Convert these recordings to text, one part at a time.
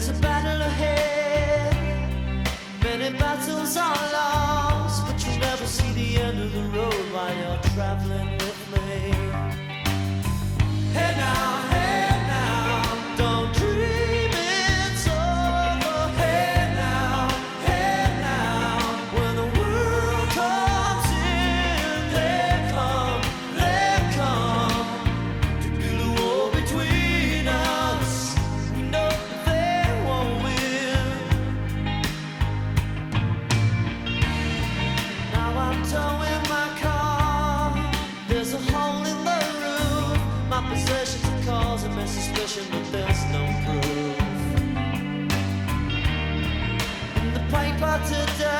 There's a battle ahead. suspicion, but there's no proof. In the paper today.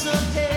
so dead.